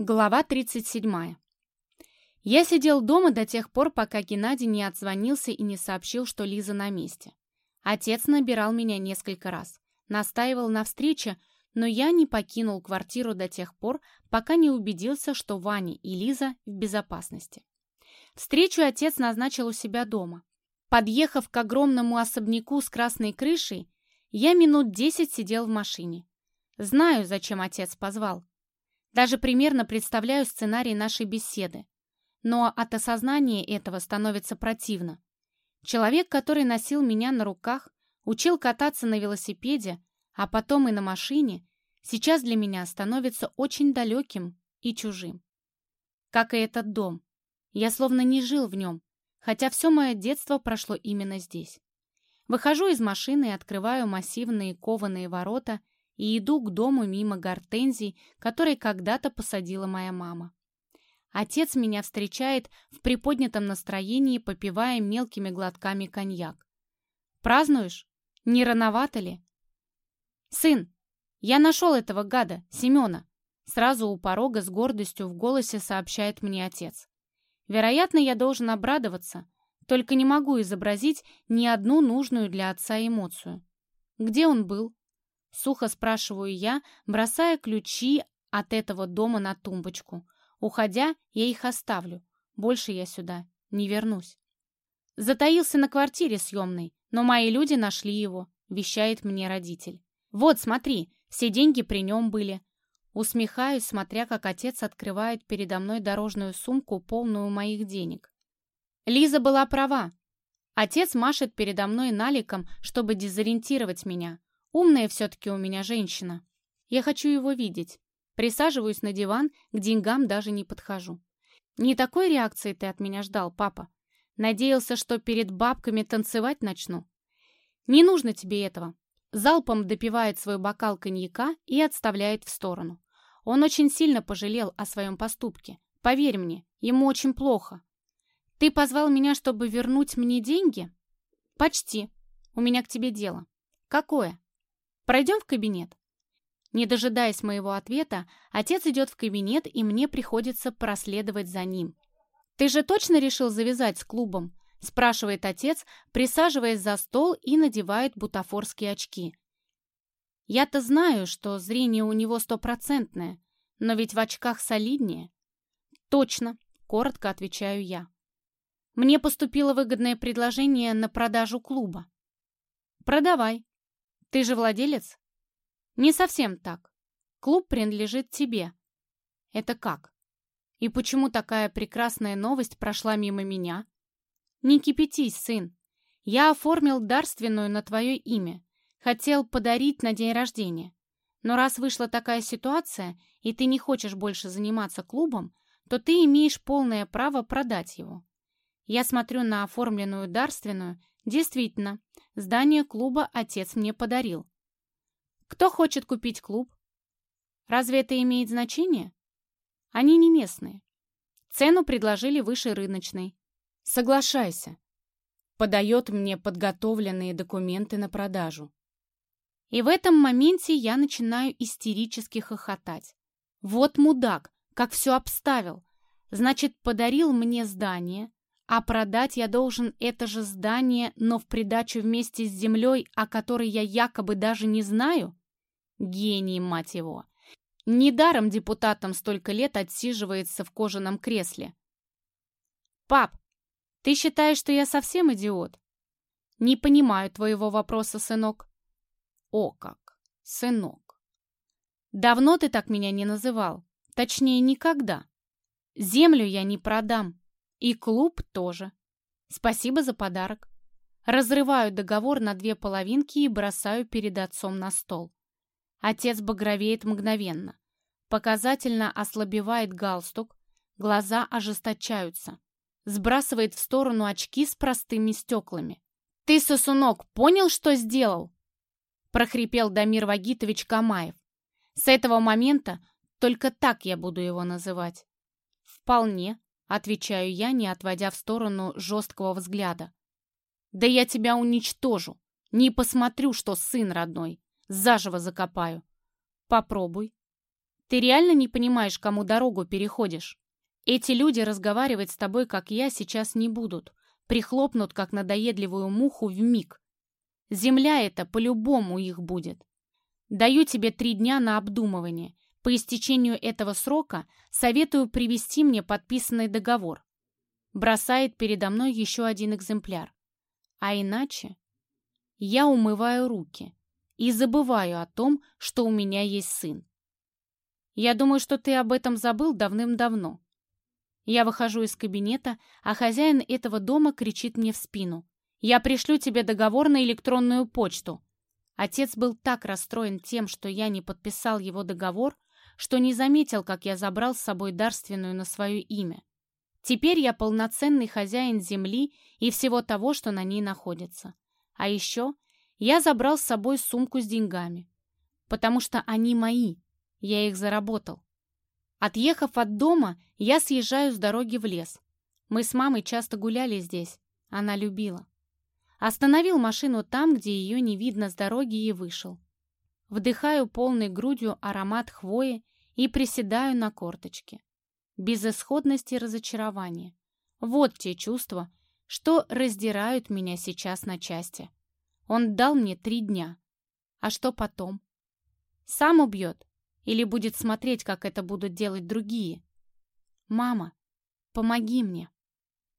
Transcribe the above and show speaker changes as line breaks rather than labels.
Глава 37. Я сидел дома до тех пор, пока Геннадий не отзвонился и не сообщил, что Лиза на месте. Отец набирал меня несколько раз, настаивал на встрече, но я не покинул квартиру до тех пор, пока не убедился, что Ваня и Лиза в безопасности. Встречу отец назначил у себя дома. Подъехав к огромному особняку с красной крышей, я минут десять сидел в машине. Знаю, зачем отец позвал. Даже примерно представляю сценарий нашей беседы. Но от осознания этого становится противно. Человек, который носил меня на руках, учил кататься на велосипеде, а потом и на машине, сейчас для меня становится очень далеким и чужим. Как и этот дом. Я словно не жил в нем, хотя все мое детство прошло именно здесь. Выхожу из машины и открываю массивные кованые ворота и иду к дому мимо гортензий, которые когда-то посадила моя мама. Отец меня встречает в приподнятом настроении, попивая мелкими глотками коньяк. «Празднуешь? Не рановато ли?» «Сын, я нашел этого гада, Семена!» Сразу у порога с гордостью в голосе сообщает мне отец. Вероятно, я должен обрадоваться, только не могу изобразить ни одну нужную для отца эмоцию. Где он был? Сухо спрашиваю я, бросая ключи от этого дома на тумбочку. Уходя, я их оставлю. Больше я сюда не вернусь. Затаился на квартире съемной, но мои люди нашли его, вещает мне родитель. Вот, смотри, все деньги при нем были. Усмехаюсь, смотря как отец открывает передо мной дорожную сумку, полную моих денег. Лиза была права. Отец машет передо мной наликом, чтобы дезориентировать меня. Умная все-таки у меня женщина. Я хочу его видеть. Присаживаюсь на диван, к деньгам даже не подхожу. Не такой реакции ты от меня ждал, папа. Надеялся, что перед бабками танцевать начну. Не нужно тебе этого. Залпом допивает свой бокал коньяка и отставляет в сторону. Он очень сильно пожалел о своем поступке. Поверь мне, ему очень плохо. Ты позвал меня, чтобы вернуть мне деньги? Почти. У меня к тебе дело. Какое? Пройдем в кабинет». Не дожидаясь моего ответа, отец идет в кабинет, и мне приходится проследовать за ним. «Ты же точно решил завязать с клубом?» – спрашивает отец, присаживаясь за стол и надевает бутафорские очки. «Я-то знаю, что зрение у него стопроцентное, но ведь в очках солиднее». «Точно», – коротко отвечаю я. «Мне поступило выгодное предложение на продажу клуба». «Продавай», ты же владелец? Не совсем так. Клуб принадлежит тебе. Это как? И почему такая прекрасная новость прошла мимо меня? Не кипятись, сын. Я оформил дарственную на твое имя. Хотел подарить на день рождения. Но раз вышла такая ситуация, и ты не хочешь больше заниматься клубом, то ты имеешь полное право продать его. Я смотрю на оформленную дарственную Действительно, здание клуба отец мне подарил. Кто хочет купить клуб? Разве это имеет значение? Они не местные. Цену предложили выше рыночной. Соглашайся. Подает мне подготовленные документы на продажу. И в этом моменте я начинаю истерически хохотать. Вот мудак, как все обставил. Значит, подарил мне здание, а продать я должен это же здание, но в придачу вместе с землей, о которой я якобы даже не знаю? Гений, мать его. Недаром депутатом столько лет отсиживается в кожаном кресле. Пап, ты считаешь, что я совсем идиот? Не понимаю твоего вопроса, сынок. О как, сынок. Давно ты так меня не называл. Точнее, никогда. Землю я не продам. И клуб тоже. Спасибо за подарок. Разрываю договор на две половинки и бросаю перед отцом на стол. Отец багровеет мгновенно. Показательно ослабевает галстук, глаза ожесточаются. Сбрасывает в сторону очки с простыми стеклами. «Ты, сосунок, понял, что сделал?» прохрипел Дамир Вагитович Камаев. С этого момента только так я буду его называть. Вполне, Отвечаю я, не отводя в сторону жесткого взгляда. «Да я тебя уничтожу! Не посмотрю, что сын родной! Заживо закопаю!» «Попробуй!» Ты реально не понимаешь, кому дорогу переходишь? Эти люди разговаривать с тобой, как я, сейчас не будут. Прихлопнут, как надоедливую муху, в миг. Земля это по-любому их будет. Даю тебе три дня на обдумывание. По истечению этого срока советую привести мне подписанный договор. Бросает передо мной еще один экземпляр. А иначе я умываю руки и забываю о том, что у меня есть сын. Я думаю, что ты об этом забыл давным-давно. Я выхожу из кабинета, а хозяин этого дома кричит мне в спину. «Я пришлю тебе договор на электронную почту». Отец был так расстроен тем, что я не подписал его договор, что не заметил, как я забрал с собой дарственную на свое имя. Теперь я полноценный хозяин земли и всего того, что на ней находится. А еще я забрал с собой сумку с деньгами, потому что они мои, я их заработал. Отъехав от дома, я съезжаю с дороги в лес. Мы с мамой часто гуляли здесь, она любила. Остановил машину там, где ее не видно с дороги и вышел. Вдыхаю полной грудью аромат хвои и приседаю на корточке. Безысходность и разочарование. Вот те чувства, что раздирают меня сейчас на части. Он дал мне три дня. А что потом? Сам убьет? Или будет смотреть, как это будут делать другие? Мама, помоги мне.